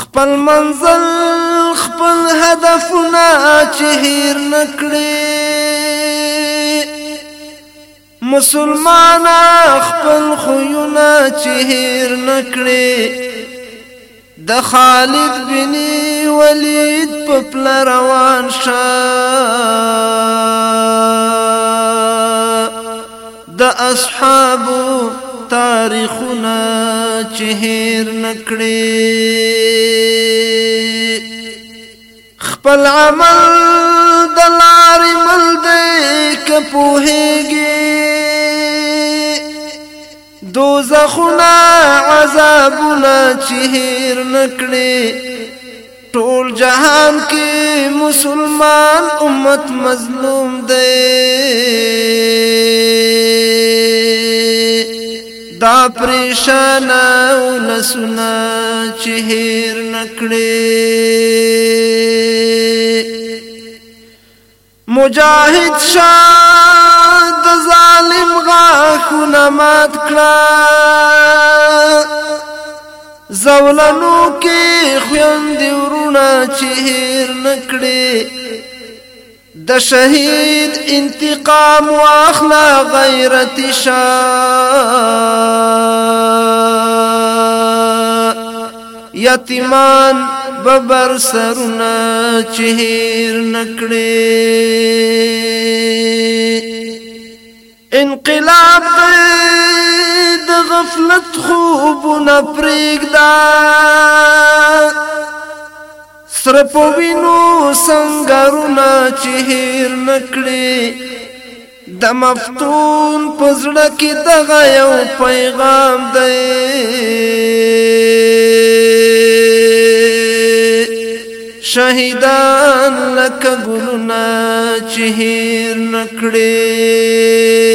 خپل منزل خپل هدفونه چې هیر نکړي مسلمان خپل خوونه چې هیر نکړي د خالد بن ولید په پل روان شه د اصحابو تاریخونه چې هیر نکړي خپل عمل د لارې مل دی که پوهېږي دوزخونه عذابونه چې هیر نکړي ټول جهان کې مسلمان امت مظلوم دی دا پریشان او نسنا چهیر نکړي مجاهد شاه د ظالم غاخونه مات کړه زولنو کې خويندې ورونه چهیر نکړي د شهيد انتقام واخلا غير شا يتمان ببر سرنا چهير نكري انقلاب غفلت خوب نه پرېږده سره په وینو سنگارونه چې هیر نکړي د مفتون پزړه کې دغه یو پیغام دی شهیدان لکه ګلونه چې هیر نکړي